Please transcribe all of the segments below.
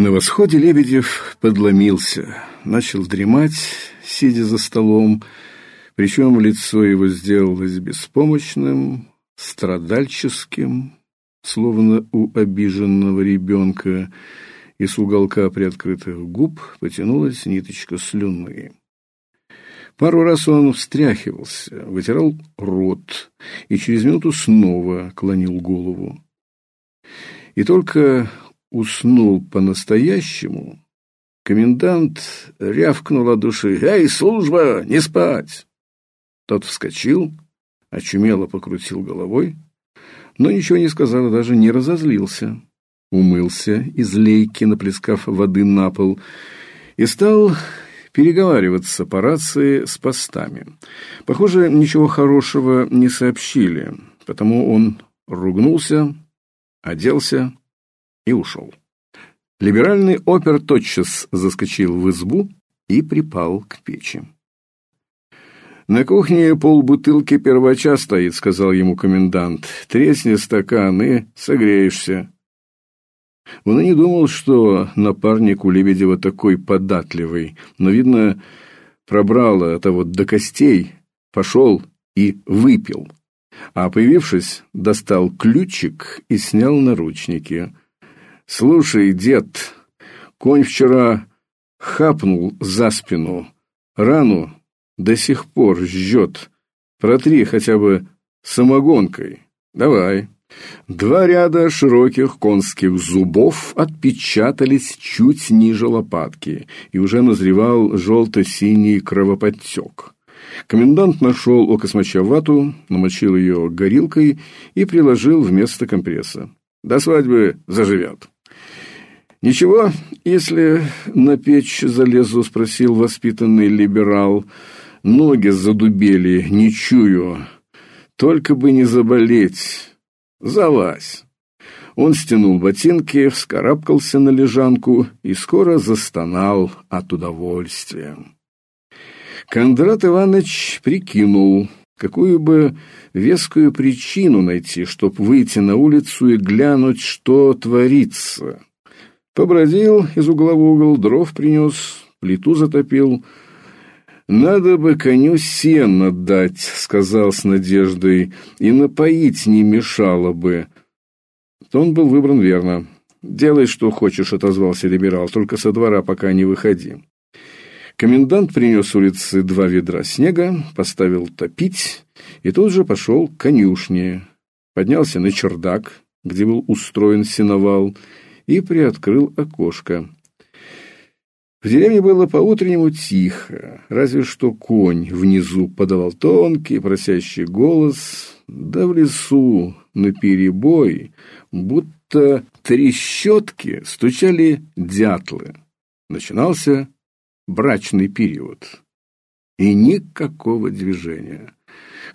На восходе Лебедев подломился, начал дремать, сидя за столом, причем лицо его сделалось беспомощным, страдальческим, словно у обиженного ребенка, и с уголка приоткрытых губ потянулась ниточка слюны. Пару раз он встряхивался, вытирал рот и через минуту снова клонил голову. И только уснул по-настоящему, комендант рявкнул от души «Эй, служба, не спать!» Тот вскочил, очумело покрутил головой, но ничего не сказал и даже не разозлился. Умылся из лейки, наплескав воды на пол, и стал переговариваться по рации с постами. Похоже, ничего хорошего не сообщили, потому он ругнулся, оделся и ушел. Либеральный опер тотчас заскочил в избу и припал к печи. «На кухне полбутылки первача стоит», — сказал ему комендант. «Тресни стакан и согреешься». Он и не думал, что напарник у Лебедева такой податливый, но, видно, пробрало это вот до костей, пошел и выпил. А появившись, достал ключик и снял наручники. «Слушай, дед, конь вчера хапнул за спину, рану до сих пор жжет. Протри хотя бы самогонкой. Давай». Два ряда широких конских зубов отпечатались чуть ниже лопатки, и уже назревал желто-синий кровоподтек. Комендант нашел окосмоча вату, намочил ее горилкой и приложил вместо компресса. До свадьбы заживет. «Ничего, если на печь залезу?» — спросил воспитанный либерал. «Ноги задубели, не чую. Только бы не заболеть. Залазь». Он стянул ботинки, вскарабкался на лежанку и скоро застонал от удовольствия. Кондрат Иванович прикинул, какую бы вескую причину найти, чтоб выйти на улицу и глянуть, что творится. Побродил из угла в угол, дров принес, плиту затопил. «Надо бы коню сено дать», — сказал с надеждой, — «и напоить не мешало бы». Он был выбран верно. «Делай, что хочешь», — отозвался либерал, — «только со двора пока не выходи». Комендант принес с улицы два ведра снега, поставил топить и тут же пошел к конюшне. Поднялся на чердак, где был устроен сеновал, и приоткрыл окошко. В деревне было по-утреннему тихо, разве что конь внизу подавал тонкий просящий голос, да в лесу на перебой, будто трещотки стучали дятлы. Начинался брачный период. И никакого движения.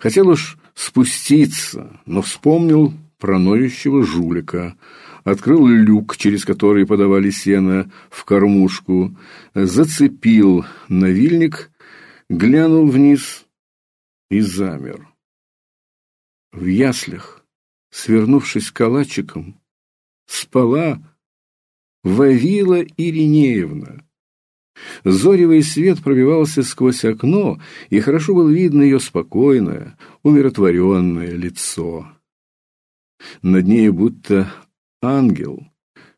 Хотел уж спуститься, но вспомнил про ноющего жулика – открыл люк, через который подавали сено в кормушку, зацепил навильник, глянул вниз и замер. В яслях, свернувшись калачиком, спала Вавила Иринеевна. Зоревый свет пробивался сквозь окно, и хорошо было видно ее спокойное, умиротворенное лицо. Над ней будто ангел,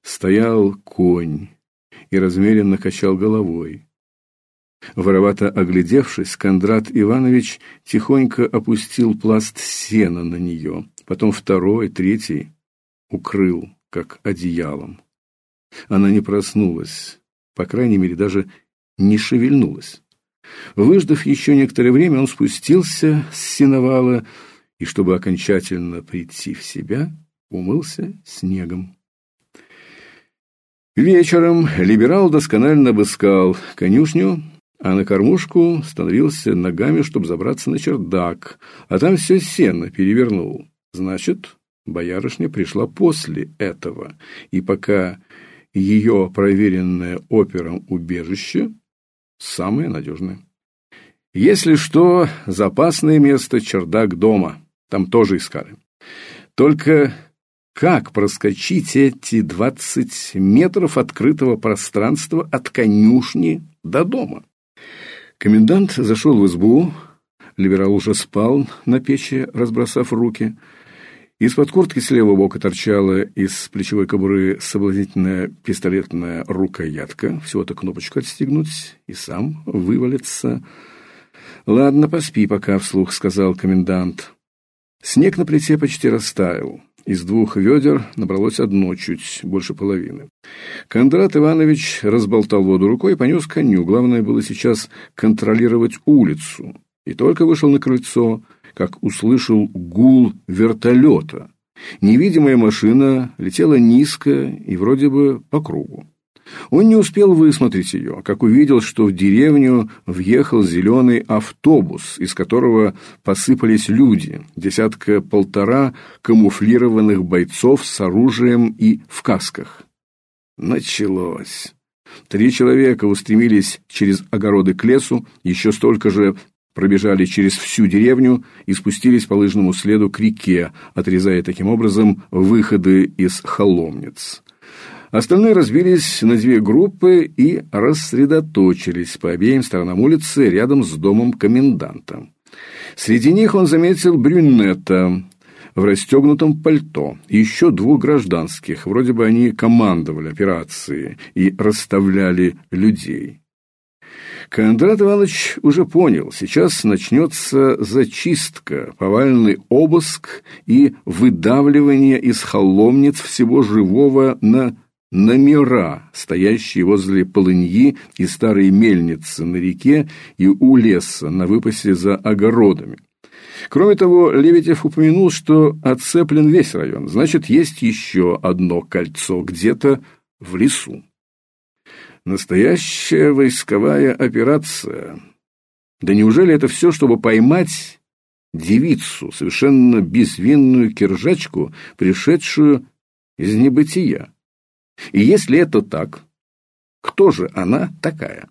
стоял конь и размеренно качал головой. Воровато оглядевшись, Кондрат Иванович тихонько опустил пласт сена на нее, потом второй, третий укрыл, как одеялом. Она не проснулась, по крайней мере, даже не шевельнулась. Выждав еще некоторое время, он спустился с сеновала и, чтобы окончательно прийти в себя, умылся снегом. Вечером либерал досконально обыскал конюшню, а на кормушку становился ногами, чтобы забраться на чердак, а там все сено перевернул. Значит, боярышня пришла после этого, и пока ее проверенное опером убежище самое надежное. Если что, запасное место чердак дома, там тоже искали. Только как проскочить эти двадцать метров открытого пространства от конюшни до дома. Комендант зашел в избу, либерал уже спал на печи, разбросав руки. Из-под куртки с левого бока торчала из плечевой кобуры соблазнительная пистолетная рукоятка. Всего-то кнопочку отстегнуть и сам вывалиться. «Ладно, поспи пока», — вслух сказал комендант. Снег на плите почти растаял. Из двух ведер набралось одно, чуть больше половины. Кондрат Иванович разболтал воду рукой и понес коню. Главное было сейчас контролировать улицу. И только вышел на крыльцо, как услышал гул вертолета. Невидимая машина летела низко и вроде бы по кругу. Он не успел высмотреть ее, как увидел, что в деревню въехал зеленый автобус, из которого посыпались люди, десятка-полтора камуфлированных бойцов с оружием и в касках. Началось. Три человека устремились через огороды к лесу, еще столько же пробежали через всю деревню и спустились по лыжному следу к реке, отрезая таким образом выходы из холомниц. Остальные разбились на две группы и рассредоточились по обеим сторонам улицы рядом с домом коменданта. Среди них он заметил брюнета в расстегнутом пальто и еще двух гражданских, вроде бы они командовали операцией и расставляли людей. Кондрат Иванович уже понял, сейчас начнется зачистка, повальный обыск и выдавливание из холомниц всего живого на номера, стоящие возле полыньи и старой мельницы на реке и у леса на выпасе за огородами. Кроме того, Лебедев упомянул, что оцеплен весь район, значит, есть еще одно кольцо где-то в лесу. Настоящая войсковая операция. Да неужели это все, чтобы поймать девицу, совершенно безвинную киржачку, пришедшую из небытия? И если это так, кто же она такая?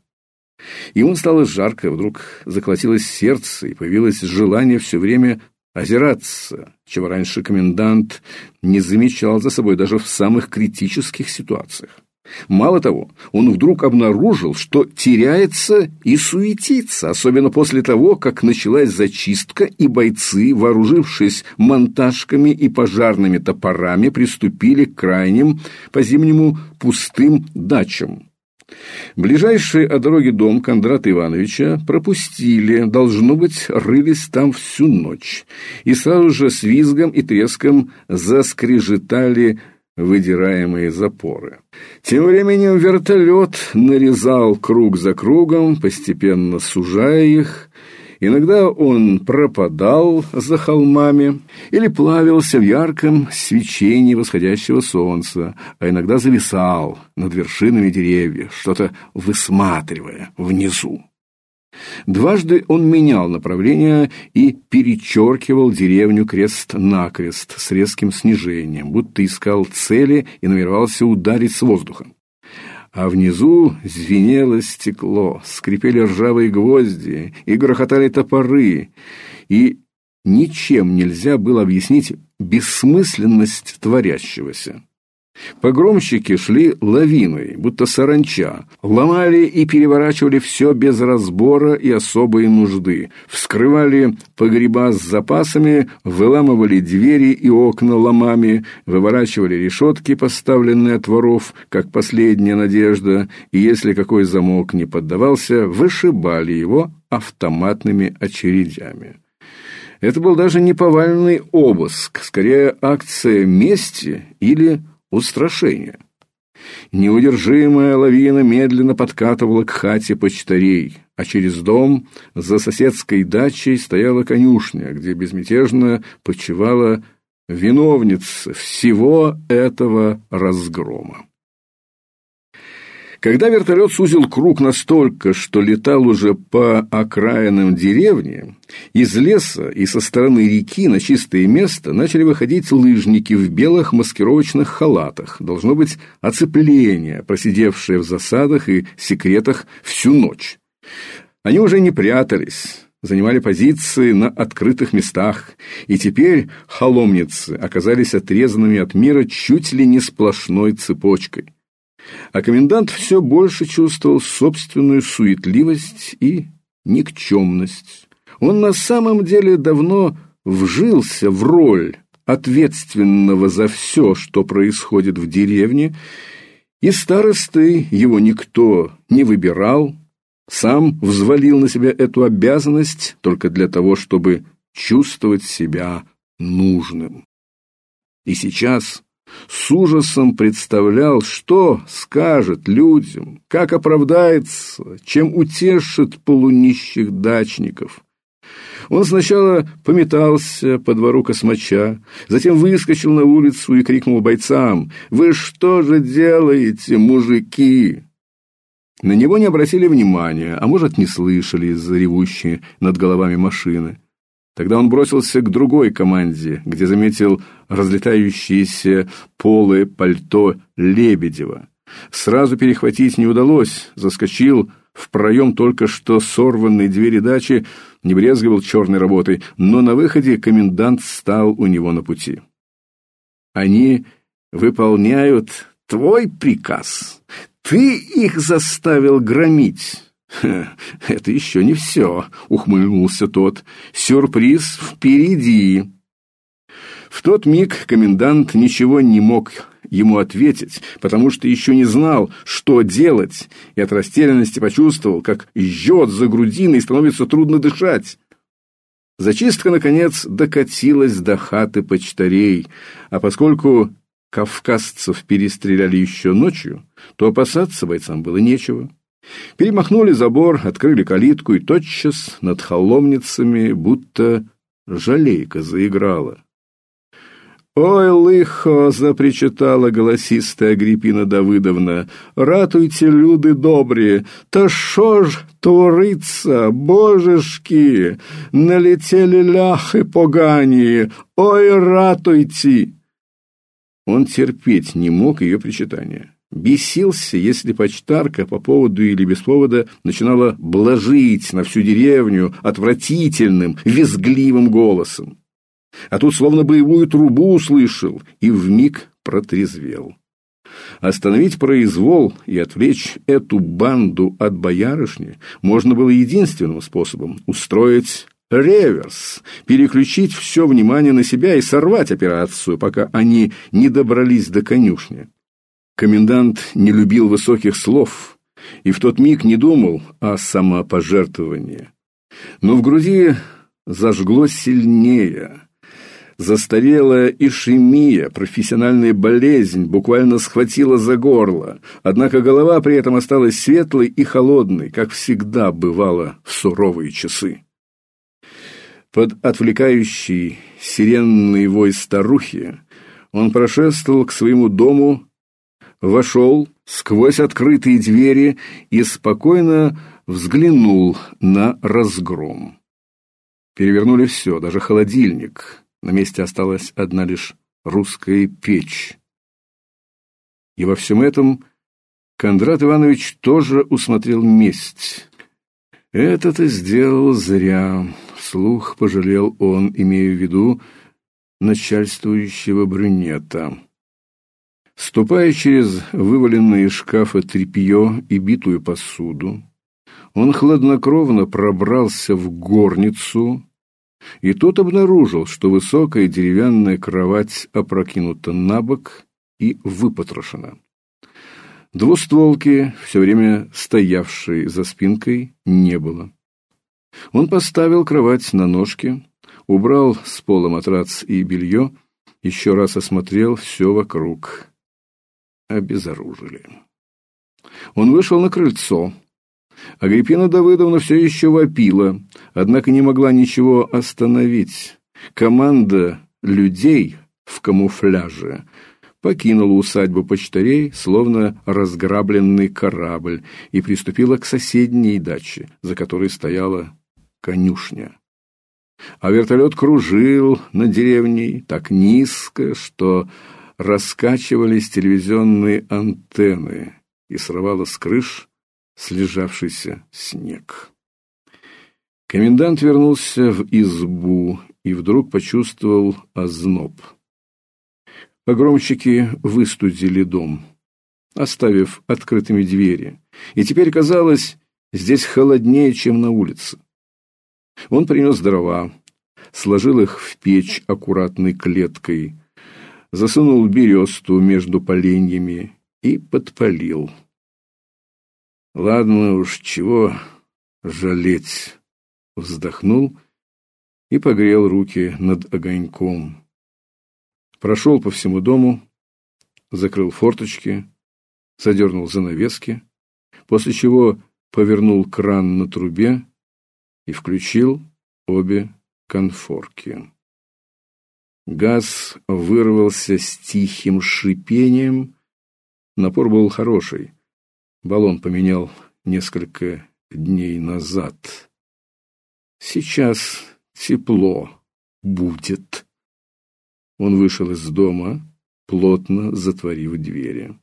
Ему стало жарко, вдруг заколотилось сердце, и появилось желание все время озираться, чего раньше комендант не замечал за собой даже в самых критических ситуациях. Мало того, он вдруг обнаружил, что теряется и суетится, особенно после того, как началась зачистка, и бойцы, вооружившись монтажками и пожарными топорами, приступили к крайним по-зимнему пустым дачам. Ближайший от дороги дом Кондрата Ивановича пропустили, должно быть, рылись там всю ночь, и сразу же с визгом и треском заскрежетали выдираемые запоры. Тем временем вертолет нарезал круг за кругом, постепенно сужая их. Иногда он пропадал за холмами или плавился в ярком свечении восходящего солнца, а иногда зависал над вершинами деревьев, что-то высматривая внизу. Дважды он менял направление и перечеркивал деревню крест-накрест с резким снижением, будто искал цели и намеревался ударить с воздуха. А внизу звенело стекло, скрипели ржавые гвозди и грохотали топоры, и ничем нельзя было объяснить бессмысленность творящегося. Погромщики шли лавиной, будто саранча, ломали и переворачивали все без разбора и особой нужды, вскрывали погреба с запасами, выламывали двери и окна ломами, выворачивали решетки, поставленные от воров, как последняя надежда, и если какой замок не поддавался, вышибали его автоматными очередями. Это был даже не повальный обыск, скорее акция мести или устрашение. Неудержимая лавина медленно подкатывала к хате почтарей, а через дом за соседской дачей стояла конюшня, где безмятежно почивала виновница всего этого разгрома. Когда вертолет сузил круг настолько, что летал уже по окраинам деревни, из леса и со стороны реки на чистое место начали выходить лыжники в белых маскировочных халатах. Должно быть оцепление, просидевшее в засадах и секретах всю ночь. Они уже не прятались занимали позиции на открытых местах, и теперь холомницы оказались отрезанными от мира чуть ли не сплошной цепочкой. А комендант все больше чувствовал собственную суетливость и никчемность. Он на самом деле давно вжился в роль ответственного за все, что происходит в деревне, и старосты его никто не выбирал, сам взвалил на себя эту обязанность только для того, чтобы чувствовать себя нужным. И сейчас с ужасом представлял, что скажет людям, как оправдается, чем утешит полунищих дачников. Он сначала пометался по двору космача, затем выскочил на улицу и крикнул бойцам «Вы что же делаете, мужики?» На него не обратили внимания, а может, не слышали из-за ревущей над головами машины. Тогда он бросился к другой команде, где заметил разлетающиеся полы пальто Лебедева. Сразу перехватить не удалось, заскочил в проем только что сорванной двери дачи, не брезговал черной работой, но на выходе комендант стал у него на пути. Они выполняют твой приказ. Ты их заставил громить. «Это еще не все», — ухмыльнулся тот. «Сюрприз впереди». В тот миг комендант ничего не мог ему ответить, потому что еще не знал, что делать, и от растерянности почувствовал, как жжет за грудиной и становится трудно дышать. Зачистка, наконец, докатилась до хаты почтарей, а поскольку кавказцев перестреляли еще ночью, то опасаться бойцам было нечего. Перемахнули забор, открыли калитку, и тотчас над холомницами будто жалейка заиграла. «Ой, лихо!» — запричитала голосистая Агриппина Давыдовна. «Ратуйте, люди добрі! Та шо ж твориться, божешки! Налетели ляхи погані! Ой, ратуйте!» Он терпеть не мог ее причитания. Бесился, если почтарка по поводу или без повода начинала блажить на всю деревню отвратительным, визгливым голосом. А тут словно боевую трубу услышал и вмиг протрезвел. Остановить произвол и отвлечь эту банду от боярышни можно было единственным способом – устроить реверс, переключить все внимание на себя и сорвать операцию, пока они не добрались до конюшни. Комендант не любил высоких слов и в тот миг не думал о самопожертвовании. Но в груди зажгло сильнее. Застарелая ишемия, профессиональная болезнь, буквально схватила за горло, однако голова при этом осталась светлой и холодной, как всегда бывало в суровые часы. Под отвлекающий сиренный вой старухи он прошествовал к своему дому вошел сквозь открытые двери и спокойно взглянул на разгром. Перевернули все, даже холодильник. На месте осталась одна лишь русская печь. И во всем этом Кондрат Иванович тоже усмотрел месть. Это ты сделал зря, вслух пожалел он, имея в виду начальствующего брюнета. Ступая через вываленные из шкафа тряпье и битую посуду, он хладнокровно пробрался в горницу и тут обнаружил, что высокая деревянная кровать опрокинута на бок и выпотрошена. Двустволки, все время стоявшей за спинкой, не было. Он поставил кровать на ножки, убрал с пола матрац и белье, еще раз осмотрел все вокруг обезоружили. Он вышел на крыльцо. Агриппина Давыдовна все еще вопила, однако не могла ничего остановить. Команда людей в камуфляже покинула усадьбу почтарей, словно разграбленный корабль, и приступила к соседней даче, за которой стояла конюшня. А вертолет кружил над деревней так низко, что раскачивались телевизионные антенны и срывало с крыш слежавшийся снег. Комендант вернулся в избу и вдруг почувствовал озноб. Погромщики выстудили дом, оставив открытыми двери, и теперь казалось, здесь холоднее, чем на улице. Он принес дрова, сложил их в печь аккуратной клеткой, засунул бересту между поленьями и подпалил. Ладно уж, чего жалеть, вздохнул и погрел руки над огоньком. Прошел по всему дому, закрыл форточки, задернул занавески, после чего повернул кран на трубе и включил обе конфорки. Газ вырвался с тихим шипением. Напор был хороший. Баллон поменял несколько дней назад. Сейчас тепло будет. Он вышел из дома, плотно затворив двери.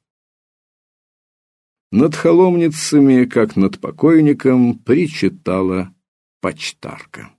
Над холомницами, как над покойником, причитала почтарка.